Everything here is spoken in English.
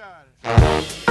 Oscar.